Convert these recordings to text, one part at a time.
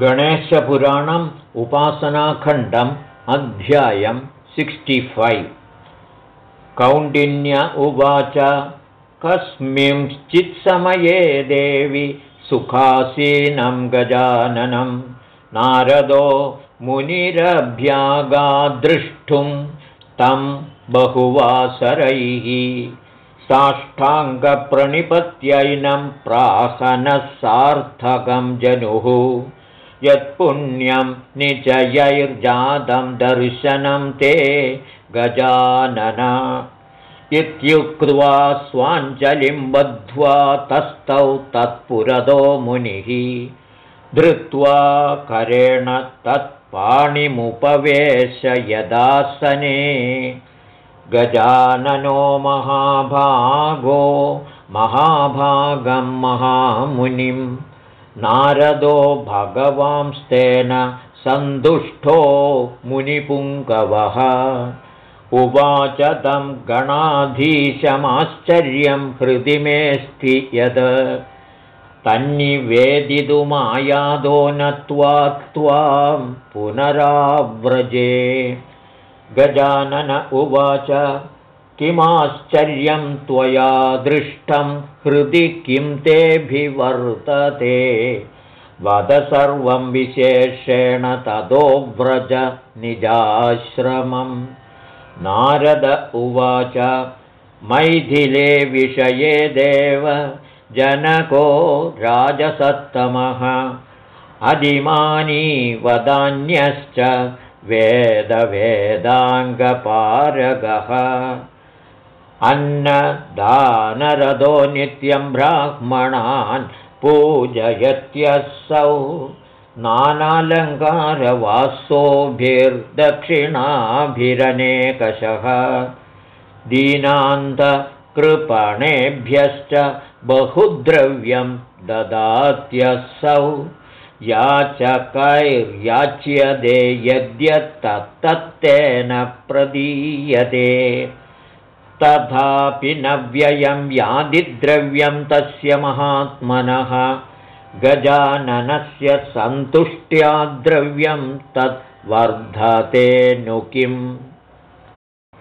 गणेशपुराणम् उपासनाखण्डम् अध्यायं सिक्स्टिफैव् कौण्डिन्य उवाच कस्मिंश्चित्समये देवि सुखासीनं गजाननं। नारदो मुनिरभ्यागाद्रष्टुं तं बहुवासरैः। साष्टाङ्गप्रणिपत्यैनं प्राहनः सार्थकं जनुः यत्पुण्यं निचयैर्जातं दर्शनं ते गजानन। इत्युक्त्वा स्वाञ्जलिं बद्ध्वा तस्थौ तत्पुरदो मुनिः। धृत्वा करेण तत्पाणिमुपवेश यदासने गजाननो महाभागो महाभागं महामुनिम् नारदो भगवांस्तेन सन्तुष्टो मुनिपुङ्गवः। उवाच तं गणाधीशमाश्चर्यं हृदि मेऽस्ति यद्। तन्निवेदितुमायादो नत्वा त्वां पुनराव्रजे। गजानन उवाच किमाश्चर्यं त्वया दृष्टं हृदि किं तेऽभिवर्तते? वद सर्वं विशेषेण ततो व्रज निजाश्रमं नारद उवाच मैथिले विषये देव जनको राजसत्तमः। अधिमानी वदान्यश्च वेदवेदाङ्गपारगः अन्नदानरदो नित्यं ब्राह्मणान् पूजयत्यसौ नानालङ्कारवासोभिर्दक्षिणाभिरनेकशः। दीनान्तकृपणेभ्यश्च बहुद्रव्यं ददात्यसौ। याचकैर्याच्यते यद्यत्तत्तेन प्रदीयते तथापि न व्ययं यादिद्रव्यं तस्य महात्मनः। गजाननस्य सन्तुष्ट्या द्रव्यं तत् वर्धते नु किम्?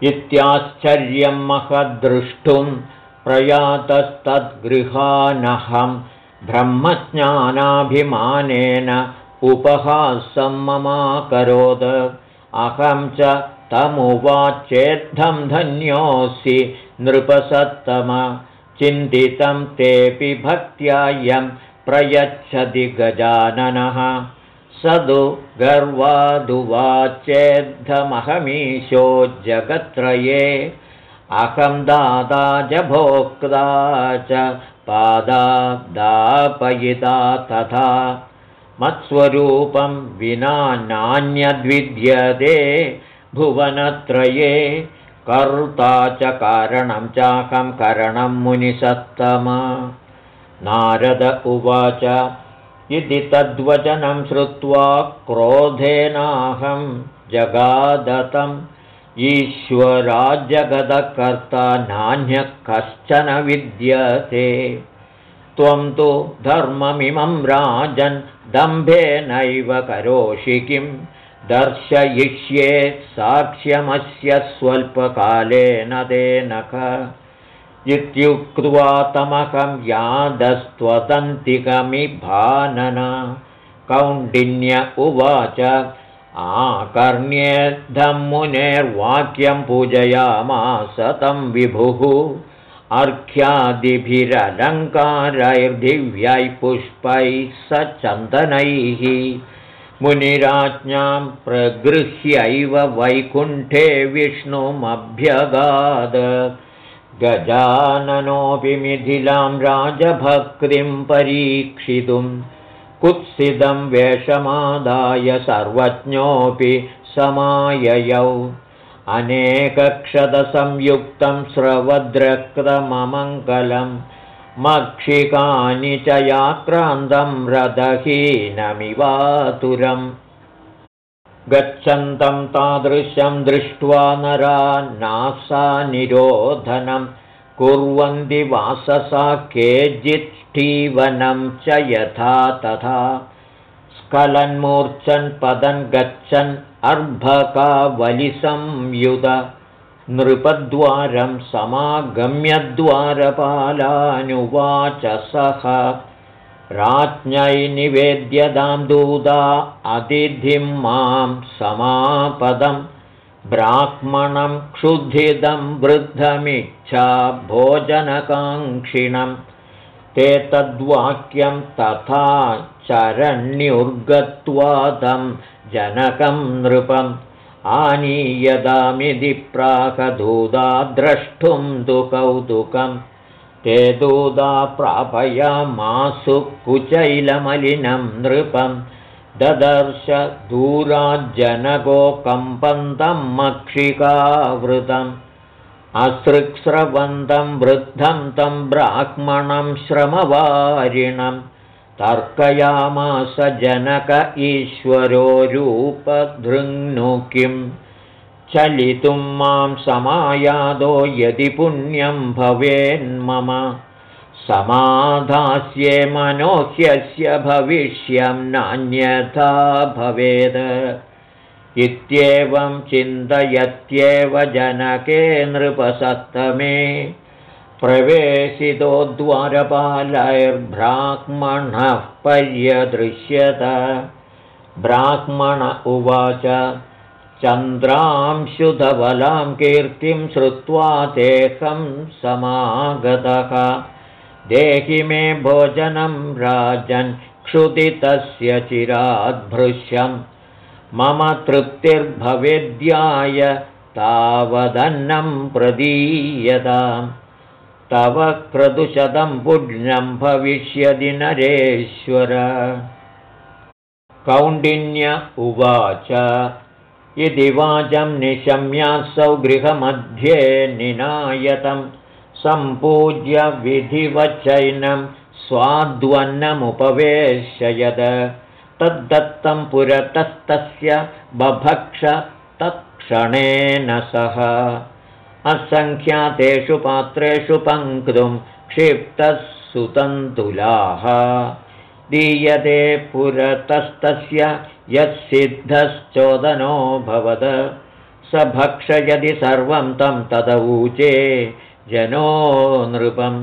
इत्याश्चर्यं महद्द्रष्टुं प्रयातस्तद्गृहानहं ब्रह्मज्ञानाभिमानेन उपहासं ममाकरोद अहं च तमुवाचेद्धं धन्योऽसि नृपसत्तम। चिन्तितं तेऽपि भक्त्यायं प्रयच्छति गजाननः। स तु गर्वादुवाचेद्धमहमीशो जगत्त्रये। अहं दादा च भोक्ता च पादादापयिता तथा। मत्स्वरूपं विना नान्यद्विद्यते भुवनत्रये कर्ता च कारणं चाकं करणं मुनिसत्तम। नारद उवाच इति तद्वचनं श्रुत्वा क्रोधेनाहं जगादतम्। ईश्वराजगदकर्ता नान्यः कश्चन विद्यते। त्वं तु धर्ममिमं राजन् दम्भेनैव करोषि किं दर्शयिष्ये साक्ष्यमस्य स्वल्पकालेन तेनख इत्युक्त्वा तमकं यादस्त्वदन्तिकमिभानन। कौण्डिन्य उवाच आकर्ण्येद्धं मुनेर्वाक्यं पूजयामास तं विभुः। अर्घ्यादिभिरलङ्कारैर्दिव्यैः पुष्पैः स चन्दनैः मुनिराज्ञां प्रगृह्यैव वैकुण्ठे विष्णुमभ्यगाद। गजाननोऽपि मिथिलां राजभक्तिं परीक्षितुं कुत्सितं वेषमादाय सर्वज्ञोऽपि समाययौ। अनेकक्षतसंयुक्तं स्रवद्रक्तममङ्गलम् मक्षिकानि च याक्रान्तं रदहीनमिवातुरम् गच्छन्तं तादृशं दृष्ट्वा नरा नासा निरोधनं। कुर्वन्ति वाससा केचित् च यथा तथा। स्खलन्मूर्च्छन् पदन् गच्छन् अर्भकावलिसंयुध नृपद्वारं समागम्यद्वारपालानुवाच सः। राज्ञै निवेद्यतां दूदा अतिथिं मां समापदं। ब्राह्मणं क्षुधिदं वृद्धमिच्छा भोजनकाङ्क्षिणं ते तद्वाक्यं तथा चरण्युर्गत्वादं जनकं नृपम् आनीयदामिति प्राकदूदा द्रष्टुं तु कौतुकम् ते दूदा प्रापयामासु कुचैलमलिनं नृपं। ददर्श दूराज्जनको कम्पन्तं मक्षिकावृतम्। असृक्स्रवन्तं वृद्धं तं ब्राह्मणं श्रमवारिणं तर्कयामास जनक ईश्वरो रूपधृङ्नु किम् चलितुं मां समायादो यदि पुण्यं भवेन्मम समाधास्ये मनोह्यस्य भविष्यं नान्यथा भवेद्। इत्येवं चिन्तयत्येव जनके नृपसत्तमे प्रवेशितो द्वारपालैर्ब्राह्मणः पर्यदृश्यत। ब्राह्मण उवाच चन्द्रांशुधबलां कीर्तिं श्रुत्वा तेऽहं समागतः। देहि मे भोजनं राजन् क्षुदितस्य चिराद्भृश्यं मम तृप्तिर्भवेद्याय तावदन्नं प्रदीयतां तव क्रतुशतं पुण्यं भविष्यदि नरेश्वर। कौण्डिन्य उवाच इति वाचं निशम्यासौ गृहमध्ये निनायतं सम्पूज्य विधिवचैनं स्वाद्वन्नमुपवेशयद तद्दत्तं पुरतस्तस्य बभक्ष तत्क्षणेन सह असङ्ख्यातेषु पात्रेषु पङ्क्तुं क्षिप्तः सुतन्तुलाः दीयते पुरतस्तस्य यत्सिद्धश्चोदनोऽभवद स भक्षयति सर्वं तं तदवूचे जनो नृपम्।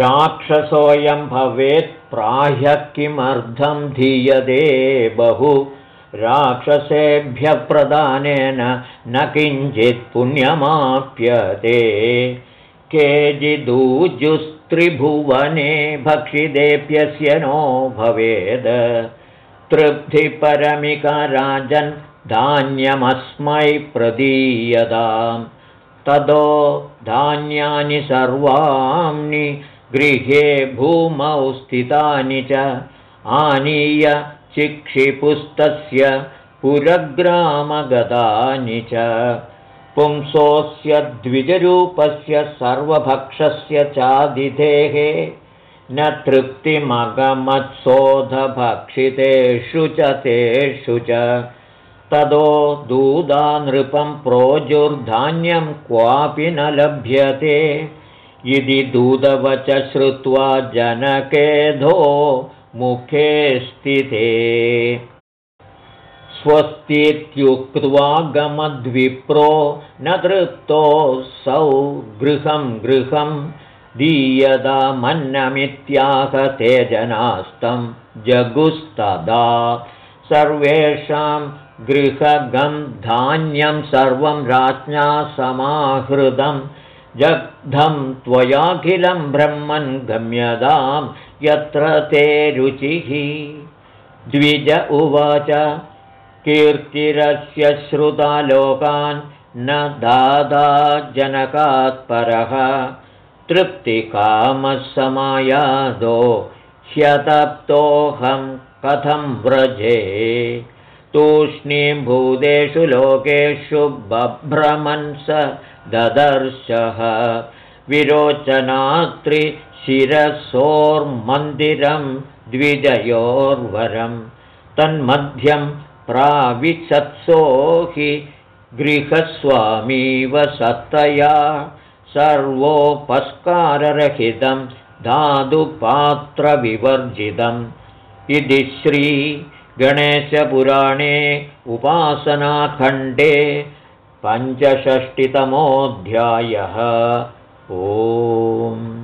राक्षसोऽयं भवेत् प्राह्य किमर्थं धीयते बहु राक्षसेभ्यः प्रदानेन न किञ्चित् पुण्यमाप्यते। केचिदूजुस्त्रिभुवने भक्षिदेप्यस्य नो भवेद। तृप्तिपरमिकराजन् धान्यमस्मै प्रदीयतां तदो धान्यानि सर्वाणि गृहे भूमौ स्थितानि च आनीय चिक्षिपुस्तस्य पुरग्रामगतानि च। पुंसोऽस्य द्विजरूपस्य सर्वभक्षस्य चादिधेः न तृप्तिमगमत्सोधभक्षितेषु च तेषु च। तदो दूदानृपं प्रोजुर्धान्यं क्वापि न लभ्यते। यदि दूदवच श्रुत्वा जनकेधो मुखे स्थिते। स्वस्तीत्युक्त्वा गमद्विप्रो न तृप्तोऽसौ गृहं गृहं दीयतामन्नमित्याहते जनास्तं जगुस्तदा। सर्वेषां गृहगं धान्यं सर्वं राज्ञा समाहृतं। जग्धं त्वयाखिलं ब्रह्मन् गम्यतां यत्र ते रुचिः। द्विज उवाच कीर्तिरस्य श्रुतालोकान् न दादा जनकात्परः तृप्तिकामः समायादो ह्यतप्तोऽहं कथं व्रजे। तूष्णीभूतेषु लोकेषु बभ्रमन् स ददर्शः विरोचनात्रिशिरसोर्मन्दिरं द्विजयोर्वरं तन्मध्यं प्राविशत्सो हि गृहस्वामीव सत्तया सर्वोपस्काररहितं धातुपात्रविवर्जितं इति श्रीगणेशपुराणे उपासनाखण्डे पञ्चषष्टितमोऽध्यायः। ओम्